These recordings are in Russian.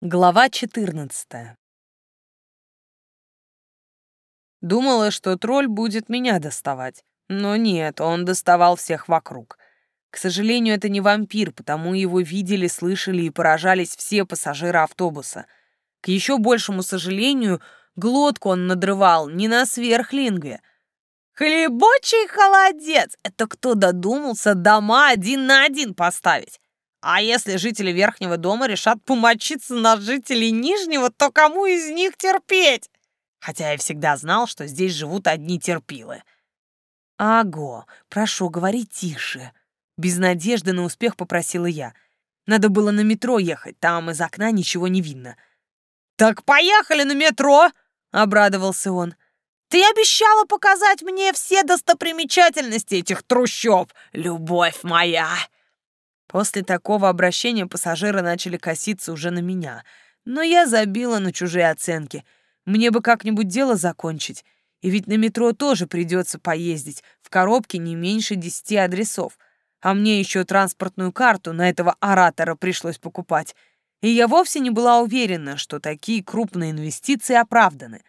Глава 14 Думала, что тролль будет меня доставать. Но нет, он доставал всех вокруг. К сожалению, это не вампир, потому его видели, слышали и поражались все пассажиры автобуса. К еще большему сожалению, глотку он надрывал не на сверхлингве. «Хлебочий холодец! Это кто додумался дома один на один поставить? А если жители верхнего дома решат помочиться на жителей нижнего, то кому из них терпеть? Хотя я всегда знал, что здесь живут одни терпилы. «Аго, прошу, говори тише». Без надежды на успех попросила я. Надо было на метро ехать, там из окна ничего не видно. «Так поехали на метро!» — обрадовался он. «Ты обещала показать мне все достопримечательности этих трущоб, любовь моя!» После такого обращения пассажиры начали коситься уже на меня, но я забила на чужие оценки. Мне бы как-нибудь дело закончить. И ведь на метро тоже придется поездить, в коробке не меньше десяти адресов. А мне еще транспортную карту на этого оратора пришлось покупать. И я вовсе не была уверена, что такие крупные инвестиции оправданы.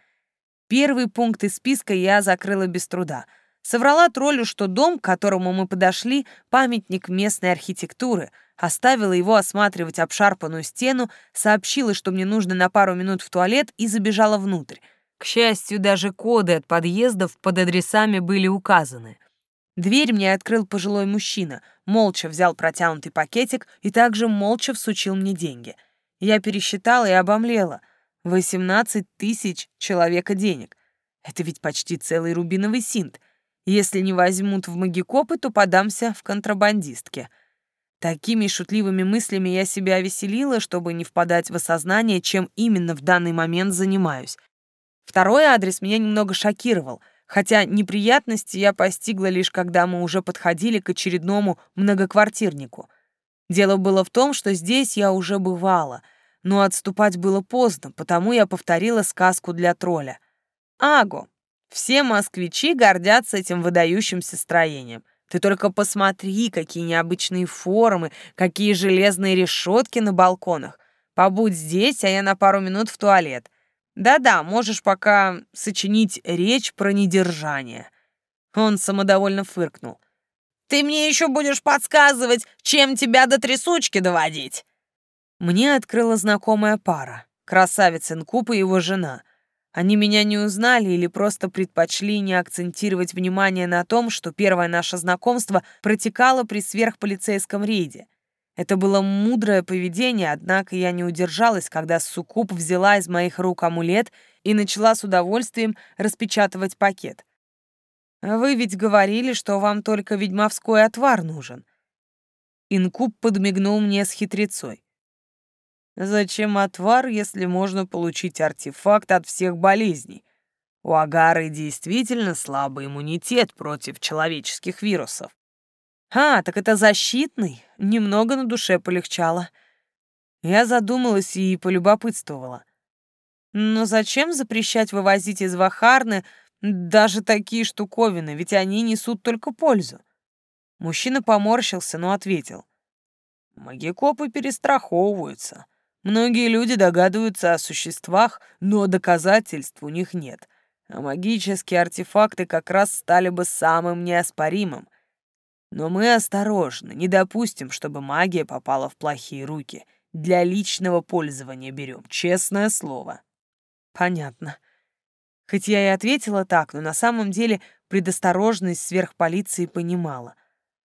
Первый пункт из списка я закрыла без труда — Соврала троллю, что дом, к которому мы подошли, памятник местной архитектуры, оставила его осматривать обшарпанную стену, сообщила, что мне нужно на пару минут в туалет и забежала внутрь. К счастью, даже коды от подъездов под адресами были указаны. Дверь мне открыл пожилой мужчина, молча взял протянутый пакетик и также молча всучил мне деньги. Я пересчитала и обомлела. 18 тысяч человека денег. Это ведь почти целый рубиновый синт — если не возьмут в магикопы, то подамся в контрабандистке. Такими шутливыми мыслями я себя веселила, чтобы не впадать в осознание, чем именно в данный момент занимаюсь. Второй адрес меня немного шокировал, хотя неприятности я постигла лишь когда мы уже подходили к очередному многоквартирнику. Дело было в том, что здесь я уже бывала, но отступать было поздно, потому я повторила сказку для тролля. «Аго, все москвичи гордятся этим выдающимся строением. Ты только посмотри, какие необычные формы, какие железные решетки на балконах. Побудь здесь, а я на пару минут в туалет. Да-да, можешь пока сочинить речь про недержание». Он самодовольно фыркнул. «Ты мне еще будешь подсказывать, чем тебя до трясучки доводить?» Мне открыла знакомая пара. Красавец Инкуб и его жена — они меня не узнали или просто предпочли не акцентировать внимание на том, что первое наше знакомство протекало при сверхполицейском рейде. Это было мудрое поведение, однако я не удержалась, когда Суккуб взяла из моих рук амулет и начала с удовольствием распечатывать пакет. «Вы ведь говорили, что вам только ведьмовской отвар нужен». Инкуб подмигнул мне с хитрецой. Зачем отвар, если можно получить артефакт от всех болезней? У агары действительно слабый иммунитет против человеческих вирусов. А, так это защитный? Немного на душе полегчало. Я задумалась и полюбопытствовала. Но зачем запрещать вывозить из Вахарны даже такие штуковины, ведь они несут только пользу? Мужчина поморщился, но ответил. Магикопы перестраховываются. Многие люди догадываются о существах, но доказательств у них нет. А магические артефакты как раз стали бы самым неоспоримым. Но мы осторожны, не допустим, чтобы магия попала в плохие руки. Для личного пользования берем, честное слово. Понятно. Хоть я и ответила так, но на самом деле предосторожность сверхполиции понимала.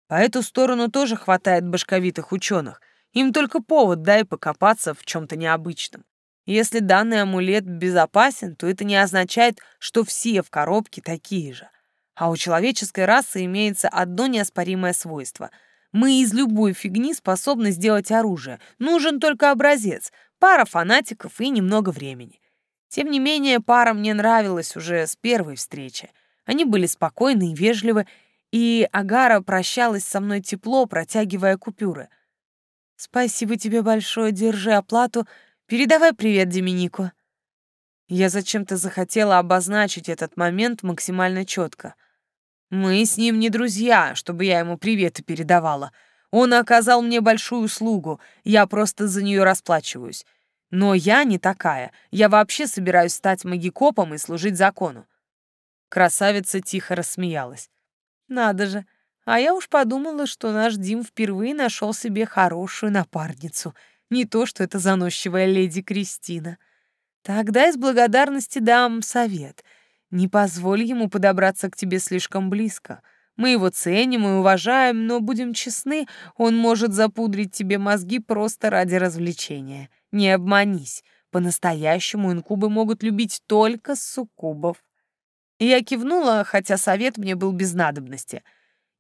По эту сторону тоже хватает башковитых ученых, им только повод дай покопаться в чем-то необычном. Если данный амулет безопасен, то это не означает, что все в коробке такие же. А у человеческой расы имеется одно неоспоримое свойство. Мы из любой фигни способны сделать оружие. Нужен только образец, пара фанатиков и немного времени. Тем не менее, пара мне нравилась уже с первой встречи. Они были спокойны и вежливы, и Агара прощалась со мной тепло, протягивая купюры — Спасибо тебе большое, держи оплату. Передавай привет Деминику. Я зачем-то захотела обозначить этот момент максимально четко. Мы с ним не друзья, чтобы я ему приветы передавала. Он оказал мне большую услугу, я просто за нее расплачиваюсь. Но я не такая. Я вообще собираюсь стать магикопом и служить закону. Красавица тихо рассмеялась. Надо же, а я уж подумала, что наш Дим впервые нашел себе хорошую напарницу. Не то, что это заносчивая леди Кристина. Тогда из благодарности дам совет. Не позволь ему подобраться к тебе слишком близко. Мы его ценим и уважаем, но, будем честны, он может запудрить тебе мозги просто ради развлечения. Не обманись. По-настоящему инкубы могут любить только суккубов. Я кивнула, хотя совет мне был без надобности.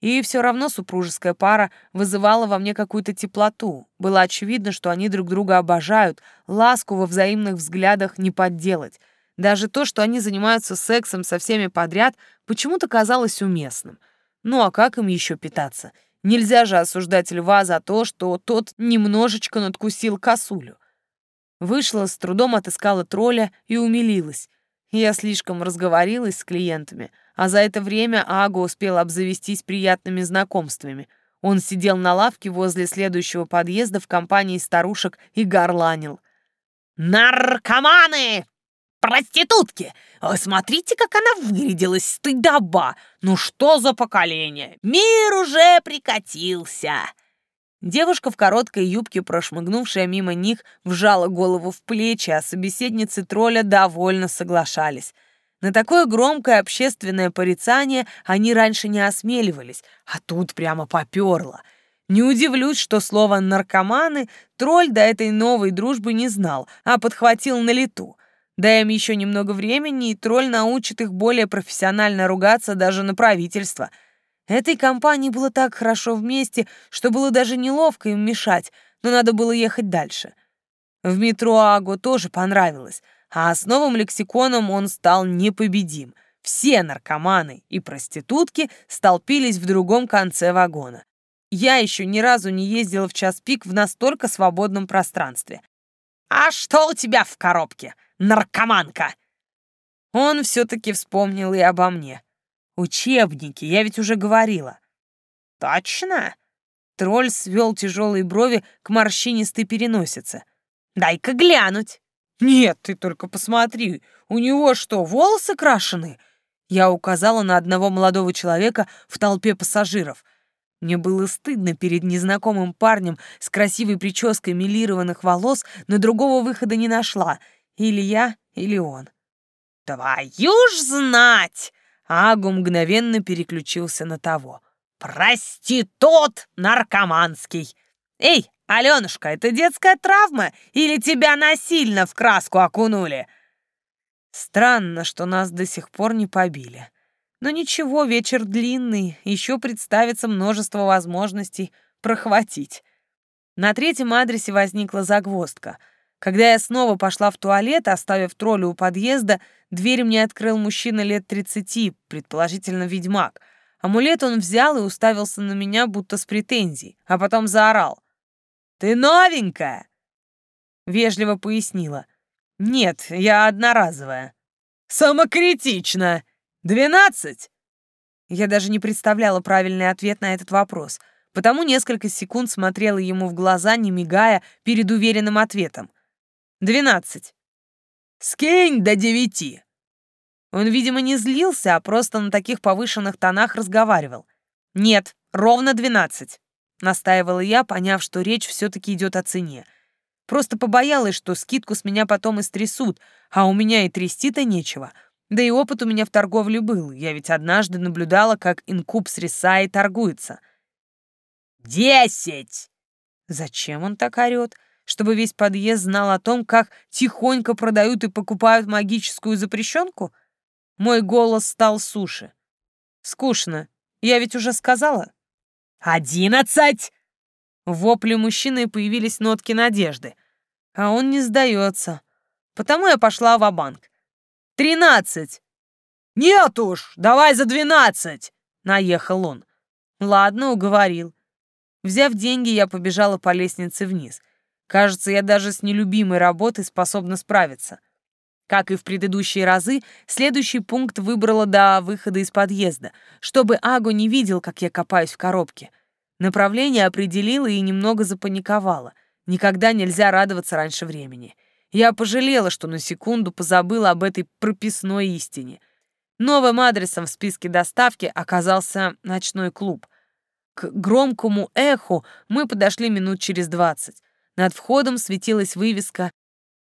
И все равно супружеская пара вызывала во мне какую-то теплоту. Было очевидно, что они друг друга обожают, ласку во взаимных взглядах не подделать. Даже то, что они занимаются сексом со всеми подряд, почему-то казалось уместным. Ну а как им еще питаться? Нельзя же осуждать льва за то, что тот немножечко надкусил косулю. Вышла, с трудом отыскала тролля и умилилась. Я слишком разговорилась с клиентами, а за это время Аго успел обзавестись приятными знакомствами. Он сидел на лавке возле следующего подъезда в компании старушек и горланил. «Наркоманы! Проститутки! Смотрите, как она вырядилась, стыдоба! Ну что за поколение? Мир уже прикатился!» Девушка в короткой юбке, прошмыгнувшая мимо них, вжала голову в плечи, а собеседницы тролля довольно соглашались. На такое громкое общественное порицание они раньше не осмеливались, а тут прямо поперло. Не удивлюсь, что слово «наркоманы» тролль до этой новой дружбы не знал, а подхватил на лету. Дай им еще немного времени, и тролль научит их более профессионально ругаться даже на правительство — Этой компании было так хорошо вместе, что было даже неловко им мешать, но надо было ехать дальше. В метро Аго тоже понравилось, а с новым лексиконом он стал непобедим. Все наркоманы и проститутки столпились в другом конце вагона. Я еще ни разу не ездила в час пик в настолько свободном пространстве. «А что у тебя в коробке, наркоманка?» Он все-таки вспомнил и обо мне. Учебники, я ведь уже говорила. Точно? Тролль свел тяжелые брови к морщинистой переносице. Дай-ка глянуть. Нет, ты только посмотри, у него что, волосы крашены? Я указала на одного молодого человека в толпе пассажиров. Мне было стыдно перед незнакомым парнем с красивой прической милированных волос, но другого выхода не нашла. Или я, или он. «Твою ж знать!» Агу мгновенно переключился на того. «Проститут наркоманский! Эй, Аленушка, это детская травма или тебя насильно в краску окунули?» Странно, что нас до сих пор не побили. Но ничего, вечер длинный, еще представится множество возможностей прохватить. На третьем адресе возникла загвоздка — когда я снова пошла в туалет, оставив тролля у подъезда, дверь мне открыл мужчина лет тридцати, предположительно ведьмак. Амулет он взял и уставился на меня, будто с претензией, а потом заорал. «Ты новенькая!» Вежливо пояснила. «Нет, я одноразовая». «Самокритично! Двенадцать?» Я даже не представляла правильный ответ на этот вопрос, потому несколько секунд смотрела ему в глаза, не мигая, перед уверенным ответом. Двенадцать. Скинь до девяти. Он, видимо, не злился, а просто на таких повышенных тонах разговаривал. Нет, ровно двенадцать. Настаивала я, поняв, что речь все-таки идет о цене. Просто побоялась, что скидку с меня потом истрясут, а у меня и трясти-то нечего. Да и опыт у меня в торговле был. Я ведь однажды наблюдала, как инкуб с риса и торгуется. «Десять!» Зачем он так орёт? чтобы весь подъезд знал о том, как тихонько продают и покупают магическую запрещенку? Мой голос стал суше. Скучно. Я ведь уже сказала. «Одиннадцать!» В вопле мужчины появились нотки надежды. А он не сдается. Потому я пошла в банк «Тринадцать!» «Нет уж, давай за двенадцать!» Наехал он. Ладно, уговорил. Взяв деньги, я побежала по лестнице вниз. Кажется, я даже с нелюбимой работой способна справиться. Как и в предыдущие разы, следующий пункт выбрала до выхода из подъезда, чтобы Аго не видел, как я копаюсь в коробке. Направление определила и немного запаниковала. Никогда нельзя радоваться раньше времени. Я пожалела, что на секунду позабыла об этой прописной истине. Новым адресом в списке доставки оказался ночной клуб. К громкому эху мы подошли минут через двадцать. Над входом светилась вывеска.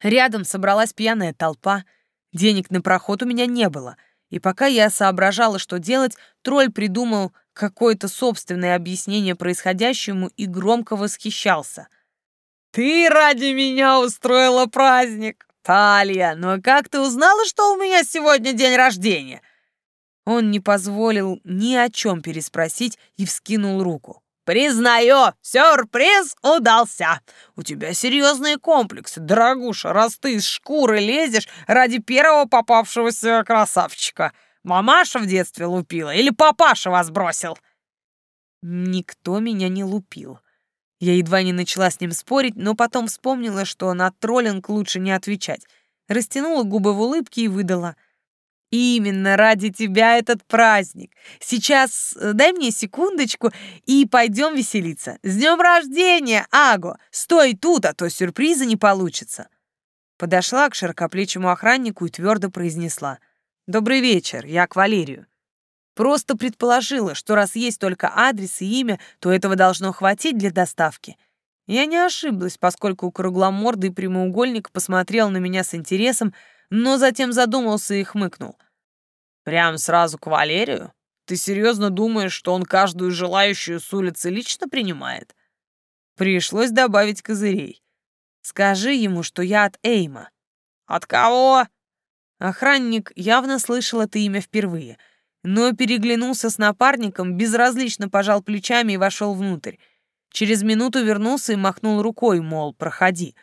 Рядом собралась пьяная толпа. Денег на проход у меня не было. И пока я соображала, что делать, тролль придумал какое-то собственное объяснение происходящему и громко восхищался. «Ты ради меня устроила праздник, Талия, но как ты узнала, что у меня сегодня день рождения?» Он не позволил ни о чем переспросить и вскинул руку. «Признаю, сюрприз удался! У тебя серьезные комплексы, дорогуша, раз ты из шкуры лезешь ради первого попавшегося красавчика. Мамаша в детстве лупила или папаша вас бросил?» Никто меня не лупил. Я едва не начала с ним спорить, но потом вспомнила, что на троллинг лучше не отвечать. Растянула губы в улыбке и выдала. «Именно ради тебя этот праздник. Сейчас э, дай мне секундочку и пойдем веселиться. С днем рождения, Аго! Стой тут, а то сюрприза не получится». Подошла к широкоплечему охраннику и твердо произнесла. «Добрый вечер, я к Валерию». Просто предположила, что раз есть только адрес и имя, то этого должно хватить для доставки. Я не ошиблась, поскольку кругломордый прямоугольник посмотрел на меня с интересом, но затем задумался и хмыкнул. «Прям сразу к Валерию? Ты серьезно думаешь, что он каждую желающую с улицы лично принимает?» Пришлось добавить козырей. «Скажи ему, что я от Эйма». «От кого?» Охранник явно слышал это имя впервые — но переглянулся с напарником, безразлично пожал плечами и вошел внутрь. Через минуту вернулся и махнул рукой, мол, проходи.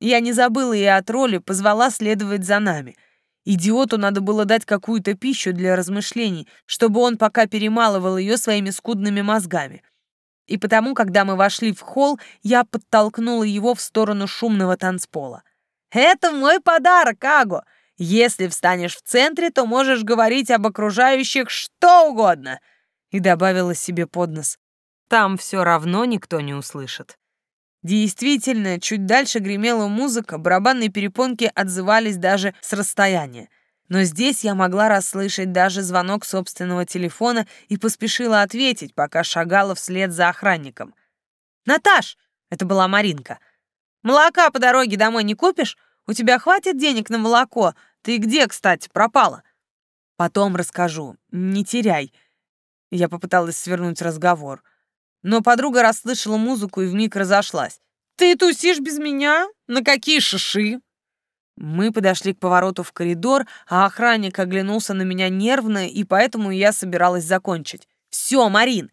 Я не забыла и о тролле, позвала следовать за нами. Идиоту надо было дать какую-то пищу для размышлений, чтобы он пока перемалывал ее своими скудными мозгами. И потому, когда мы вошли в холл, я подтолкнула его в сторону шумного танцпола. «Это мой подарок, Аго! Если встанешь в центре, то можешь говорить об окружающих что угодно!» И добавила себе под нос. «Там все равно никто не услышит». Действительно, чуть дальше гремела музыка, барабанные перепонки отзывались даже с расстояния. Но здесь я могла расслышать даже звонок собственного телефона и поспешила ответить, пока шагала вслед за охранником. «Наташ!» — это была Маринка. «Молока по дороге домой не купишь? У тебя хватит денег на молоко? Ты где, кстати, пропала?» «Потом расскажу. Не теряй». Я попыталась свернуть разговор. Но подруга расслышала музыку и вмиг разошлась. «Ты тусишь без меня? На какие шиши?» Мы подошли к повороту в коридор, а охранник оглянулся на меня нервно, и поэтому я собиралась закончить. «Все, Марин,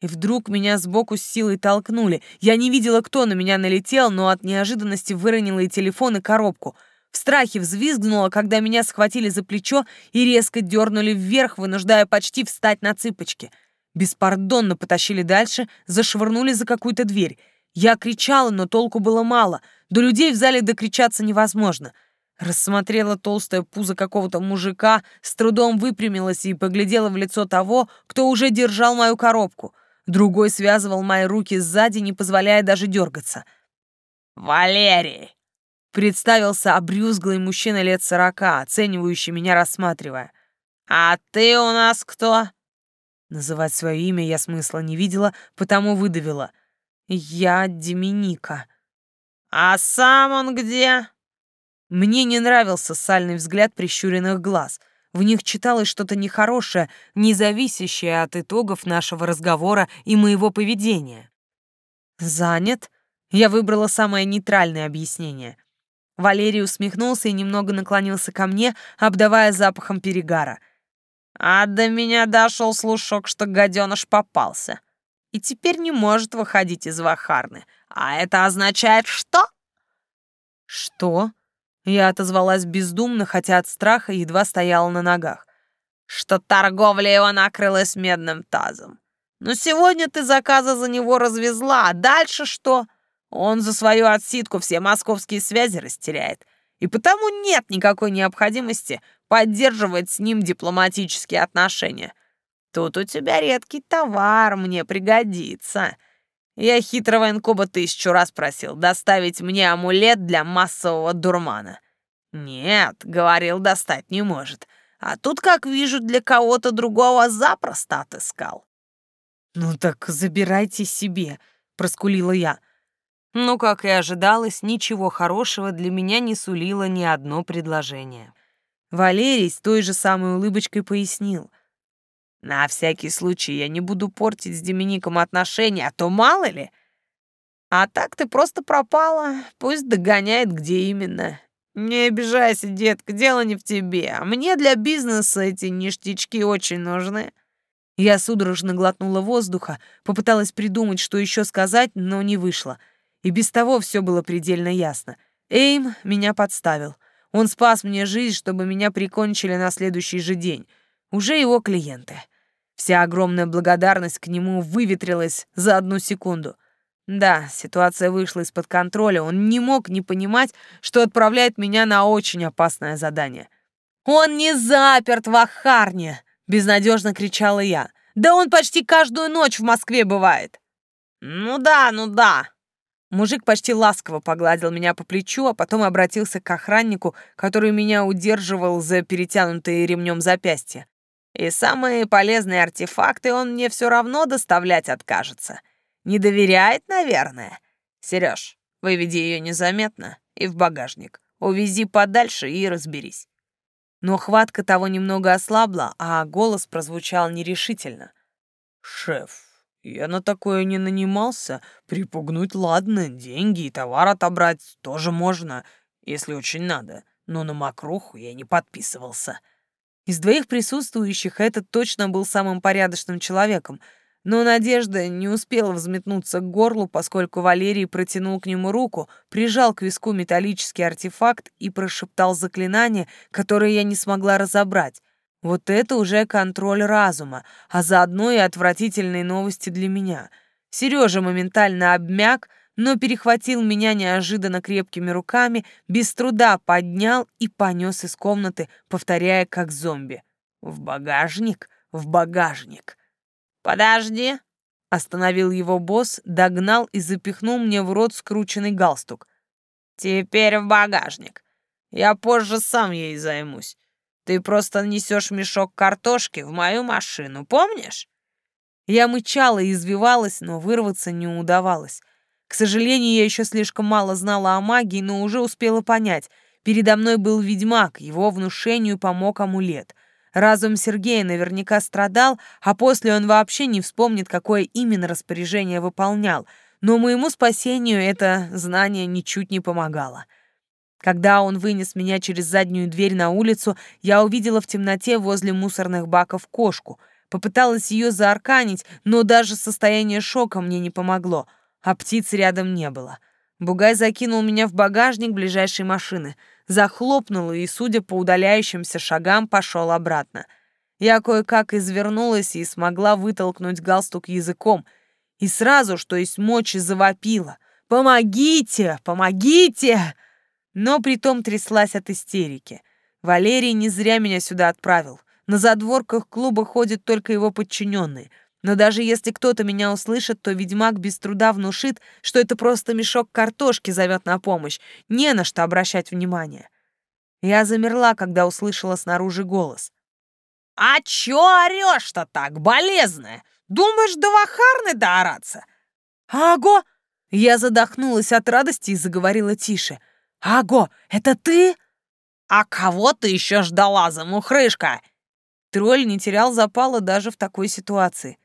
и вдруг меня сбоку с силой толкнули. Я не видела, кто на меня налетел, но от неожиданности выронила и телефон, и коробку. В страхе взвизгнула, когда меня схватили за плечо и резко дернули вверх, вынуждая почти встать на цыпочки. Беспардонно потащили дальше, зашвырнули за какую-то дверь. Я кричала, но толку было мало. До людей в зале докричаться невозможно. Рассмотрела толстое пузо какого-то мужика, с трудом выпрямилась и поглядела в лицо того, кто уже держал мою коробку — Другой связывал мои руки сзади, не позволяя даже дергаться. «Валерий!» Представился обрюзглый мужчина лет сорока, оценивающий меня, рассматривая. «А ты у нас кто?» Называть свое имя я смысла не видела, потому выдавила. «Я Деминика». «А сам он где?» Мне не нравился сальный взгляд прищуренных глаз. В них читалось что-то нехорошее, не зависящее от итогов нашего разговора и моего поведения. «Занят?» Я выбрала самое нейтральное объяснение. Валерий усмехнулся и немного наклонился ко мне, обдавая запахом перегара. «А до меня дошел слушок, что гаденыш попался. И теперь не может выходить из Вахарны. А это означает что?» «Что?» Я отозвалась бездумно, хотя от страха едва стояла на ногах. Что торговля его накрылась медным тазом. Но сегодня ты заказы за него развезла, а дальше что? Он за свою отсидку все московские связи растеряет. И потому нет никакой необходимости поддерживать с ним дипломатические отношения. Тут у тебя редкий товар, мне пригодится. Я хитрого инкуба тысячу раз просил доставить мне амулет для массового дурмана. Нет, говорил, достать не может. А тут, как вижу, для кого-то другого запросто отыскал. «Ну так забирайте себе», — проскулила я. Ну, как и ожидалось, ничего хорошего для меня не сулило ни одно предложение. Валерий с той же самой улыбочкой пояснил. «На всякий случай я не буду портить с Демиником отношения, а то мало ли. А так ты просто пропала, пусть догоняет, где именно. Не обижайся, детка, дело не в тебе, а мне для бизнеса эти ништячки очень нужны». Я судорожно глотнула воздуха, попыталась придумать, что еще сказать, но не вышло — и без того все было предельно ясно. Эйм меня подставил. Он спас мне жизнь, чтобы меня прикончили на следующий же день. Уже его клиенты. Вся огромная благодарность к нему выветрилась за одну секунду. Да, ситуация вышла из-под контроля. Он не мог не понимать, что отправляет меня на очень опасное задание. «Он не заперт в Ахарне!» — безнадежно кричала я. «Да он почти каждую ночь в Москве бывает!» «Ну да, ну да!» Мужик почти ласково погладил меня по плечу, а потом обратился к охраннику, который меня удерживал за перетянутые ремнем запястья. И самые полезные артефакты он мне все равно доставлять откажется. Не доверяет, наверное. Сереж, выведи ее незаметно и в багажник. Увези подальше и разберись. Но хватка того немного ослабла, а голос прозвучал нерешительно. «Шеф, я на такое не нанимался. Припугнуть ладно, деньги и товар отобрать тоже можно, если очень надо. Но на мокруху я не подписывался. Из двоих присутствующих этот точно был самым порядочным человеком, но Надежда не успела взметнуться к горлу, поскольку Валерий протянул к нему руку, прижал к виску металлический артефакт и прошептал заклинание, которое я не смогла разобрать. Вот это уже контроль разума, а заодно и отвратительные новости для меня. Сережа моментально обмяк, но перехватил меня неожиданно крепкими руками, без труда поднял и понес из комнаты, повторяя как зомби. «В багажник, в багажник». «Подожди!» — остановил его босс, догнал и запихнул мне в рот скрученный галстук. «Теперь в багажник. Я позже сам ей займусь. Ты просто несешь мешок картошки в мою машину, помнишь?» Я мычала и извивалась, но вырваться не удавалось. К сожалению, я еще слишком мало знала о магии, но уже успела понять. Передо мной был ведьмак, его внушению помог амулет. Разум Сергея наверняка страдал, а после он вообще не вспомнит, какое именно распоряжение выполнял. Но моему спасению это знание ничуть не помогало. Когда он вынес меня через заднюю дверь на улицу, я увидела в темноте возле мусорных баков кошку. Попыталась ее заарканить, но даже состояние шока мне не помогло, а птиц рядом не было. Бугай закинул меня в багажник ближайшей машины, захлопнул и, судя по удаляющимся шагам, пошел обратно. Я кое-как извернулась и смогла вытолкнуть галстук языком, и сразу, что есть мочи, завопила. «Помогите! Помогите!» Но притом тряслась от истерики. Валерий не зря меня сюда отправил. На задворках клуба ходят только его подчиненные. Но даже если кто-то меня услышит, то ведьмак без труда внушит, что это просто мешок картошки зовет на помощь. Не на что обращать внимание. Я замерла, когда услышала снаружи голос. «А чё орёшь-то так, болезная? Думаешь, до Вахарны доораться?» «Аго!» Я задохнулась от радости и заговорила тише. «Аго, это ты?» «А кого ты еще ждала, замухрышка?» Тролль не терял запала даже в такой ситуации.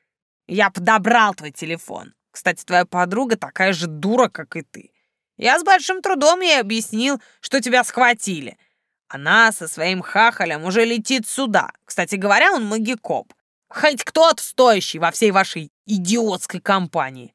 «Я подобрал твой телефон. Кстати, твоя подруга такая же дура, как и ты. Я с большим трудом ей объяснил, что тебя схватили. Она со своим хахалем уже летит сюда. Кстати говоря, он магикоп. Хоть кто-то стоящий во всей вашей идиотской компании.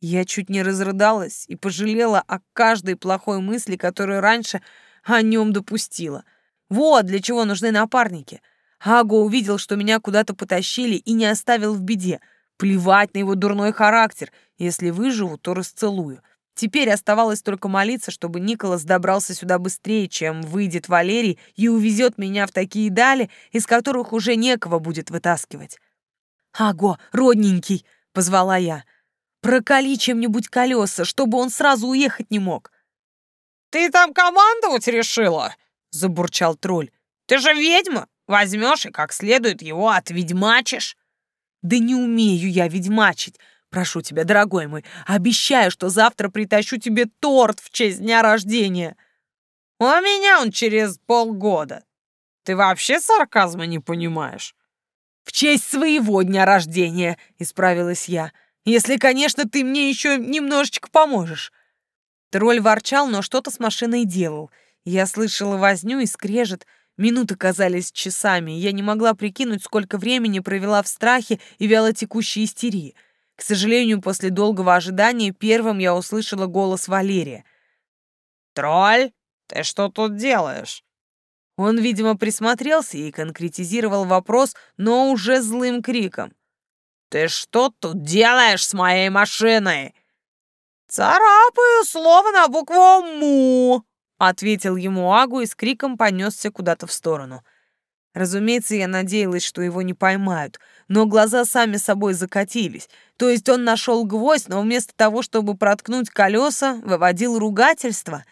Я чуть не разрыдалась и пожалела о каждой плохой мысли, которую раньше о нем допустила. Вот для чего нужны напарники. Аго увидел, что меня куда-то потащили и не оставил в беде. Плевать на его дурной характер. Если выживу, то расцелую. Теперь оставалось только молиться, чтобы Николас добрался сюда быстрее, чем выйдет Валерий и увезет меня в такие дали, из которых уже некого будет вытаскивать. «Аго, родненький!» — позвала я. Проколи чем-нибудь колеса, чтобы он сразу уехать не мог. «Ты там командовать решила?» — забурчал тролль. «Ты же ведьма! Возьмешь и как следует его отведьмачишь!» «Да не умею я ведьмачить! Прошу тебя, дорогой мой, обещаю, что завтра притащу тебе торт в честь дня рождения!» «У меня он через полгода. Ты вообще сарказма не понимаешь?» «В честь своего дня рождения!» — исправилась я. «Если, конечно, ты мне еще немножечко поможешь!» Тролль ворчал, но что-то с машиной делал. Я слышала возню и скрежет. Минуты казались часами, я не могла прикинуть, сколько времени провела в страхе и вялотекущей истерии. К сожалению, после долгого ожидания первым я услышала голос Валерия. «Тролль, ты что тут делаешь?» Он, видимо, присмотрелся и конкретизировал вопрос, но уже злым криком. «Ты что тут делаешь с моей машиной?» «Царапаю слово на букву «му», — ответил ему Агу и с криком понесся куда-то в сторону. Разумеется, я надеялась, что его не поймают, но глаза сами собой закатились. То есть он нашел гвоздь, но вместо того, чтобы проткнуть колеса, выводил ругательство.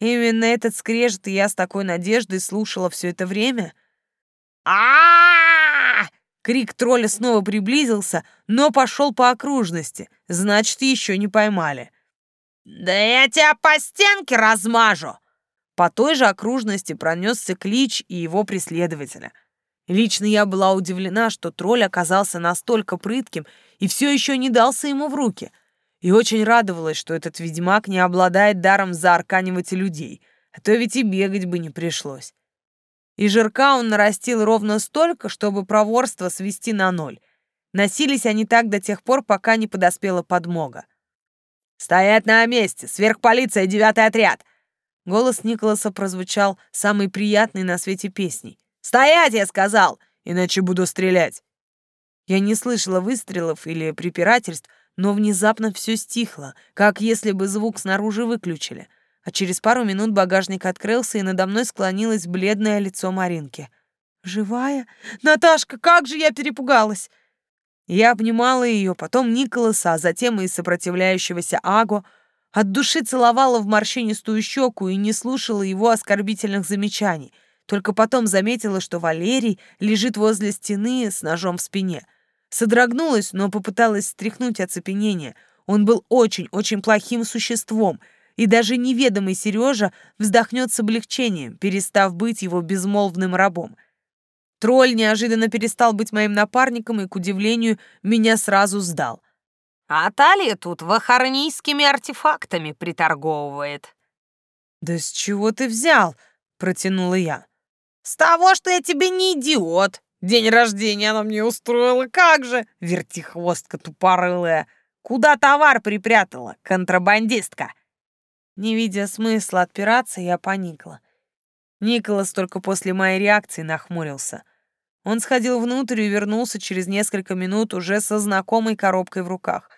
Именно этот скрежет я с такой надеждой слушала все это время. а Крик тролля снова приблизился, но пошел по окружности, значит, еще не поймали. «Да я тебя по стенке размажу!» По той же окружности пронесся клич и его преследователя. Лично я была удивлена, что тролль оказался настолько прытким и все еще не дался ему в руки. И очень радовалась, что этот ведьмак не обладает даром заарканивать людей, а то ведь и бегать бы не пришлось. И жирка он нарастил ровно столько, чтобы проворство свести на ноль. Носились они так до тех пор, пока не подоспела подмога. «Стоять на месте! Сверхполиция, девятый отряд!» Голос Николаса прозвучал самый приятный на свете песней. «Стоять, я сказал! Иначе буду стрелять!» Я не слышала выстрелов или препирательств, но внезапно все стихло, как если бы звук снаружи выключили. А через пару минут багажник открылся, и надо мной склонилось бледное лицо Маринки. «Живая? Наташка, как же я перепугалась!» Я обнимала ее, потом Николаса, а затем и сопротивляющегося Аго, от души целовала в морщинистую щеку и не слушала его оскорбительных замечаний. Только потом заметила, что Валерий лежит возле стены с ножом в спине. Содрогнулась, но попыталась стряхнуть оцепенение. Он был очень-очень плохим существом, и даже неведомый Сережа вздохнет с облегчением, перестав быть его безмолвным рабом — Тролль неожиданно перестал быть моим напарником и, к удивлению, меня сразу сдал. А Талия тут вахарнийскими артефактами приторговывает. «Да с чего ты взял?» — протянула я. «С того, что я тебе не идиот. День рождения она мне устроила, как же, вертихвостка тупорылая. Куда товар припрятала, контрабандистка?» Не видя смысла отпираться, я поникла. Николас только после моей реакции нахмурился. Он сходил внутрь и вернулся через несколько минут уже со знакомой коробкой в руках.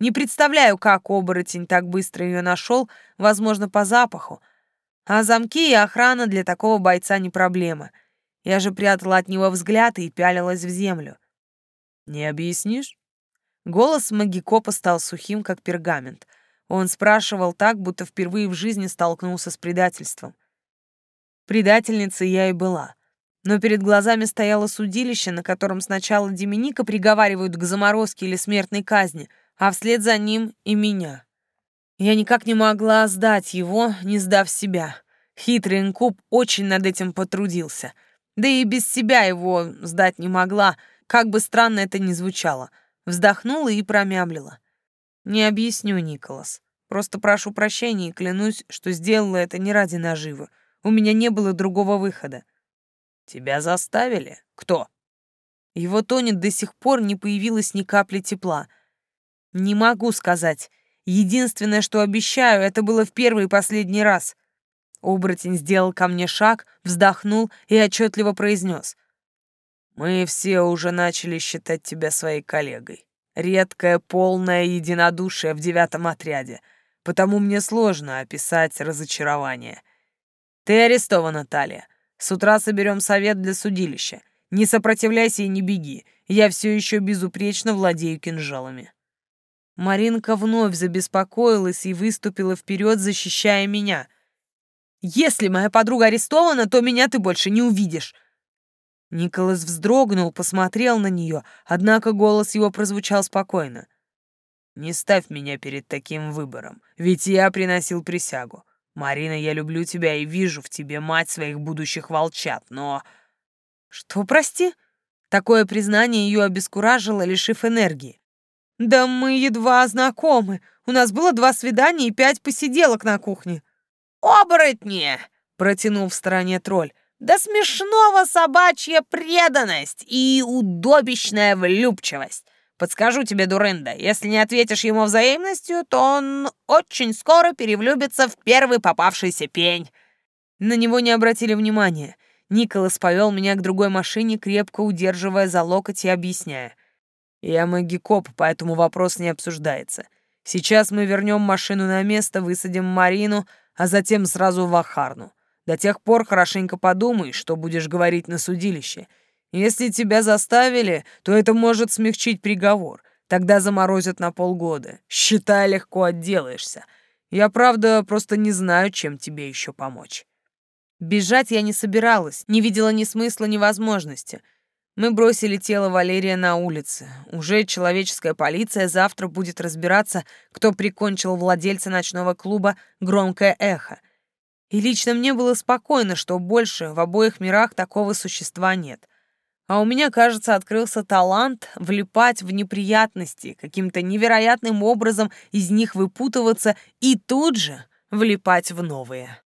Не представляю, как оборотень так быстро ее нашел, возможно, по запаху. А замки и охрана для такого бойца не проблема. Я же прятала от него взгляд и пялилась в землю. «Не объяснишь?» Голос Магикопа стал сухим, как пергамент. Он спрашивал так, будто впервые в жизни столкнулся с предательством. Предательницей я и была но перед глазами стояло судилище, на котором сначала Деминика приговаривают к заморозке или смертной казни, а вслед за ним и меня. Я никак не могла сдать его, не сдав себя. Хитрый инкуб очень над этим потрудился. Да и без себя его сдать не могла, как бы странно это ни звучало. Вздохнула и промямлила. «Не объясню, Николас. Просто прошу прощения и клянусь, что сделала это не ради наживы. У меня не было другого выхода. Тебя заставили? Кто? Его тоне до сих пор не появилось ни капли тепла. Не могу сказать. Единственное, что обещаю, это было в первый и последний раз. Оборотень сделал ко мне шаг, вздохнул и отчетливо произнес. «Мы все уже начали считать тебя своей коллегой. Редкое полное единодушие в девятом отряде, потому мне сложно описать разочарование. Ты арестована, Талия. С утра соберем совет для судилища. Не сопротивляйся и не беги. Я все еще безупречно владею кинжалами». Маринка вновь забеспокоилась и выступила вперед, защищая меня. «Если моя подруга арестована, то меня ты больше не увидишь!» Николас вздрогнул, посмотрел на нее, однако голос его прозвучал спокойно. «Не ставь меня перед таким выбором, ведь я приносил присягу. Марина, я люблю тебя и вижу в тебе мать своих будущих волчат, но...» «Что, прости?» Такое признание ее обескуражило, лишив энергии. «Да мы едва знакомы. У нас было два свидания и пять посиделок на кухне». «Оборотни!» — протянул в стороне тролль. Да смешного собачья преданность и удобищная влюбчивость. Подскажу тебе, Дурында, если не ответишь ему взаимностью, то он очень скоро перевлюбится в первый попавшийся пень». На него не обратили внимания. Николас повел меня к другой машине, крепко удерживая за локоть и объясняя. «Я магикоп, поэтому вопрос не обсуждается. Сейчас мы вернем машину на место, высадим Марину, а затем сразу в Ахарну. До тех пор хорошенько подумай, что будешь говорить на судилище. Если тебя заставили, то это может смягчить приговор. Тогда заморозят на полгода. Считай, легко отделаешься. Я, правда, просто не знаю, чем тебе еще помочь. Бежать я не собиралась, не видела ни смысла, ни возможности. Мы бросили тело Валерия на улице. Уже человеческая полиция завтра будет разбираться, кто прикончил владельца ночного клуба «Громкое эхо». И лично мне было спокойно, что больше в обоих мирах такого существа нет. А у меня, кажется, открылся талант влипать в неприятности, каким-то невероятным образом из них выпутываться и тут же влипать в новые.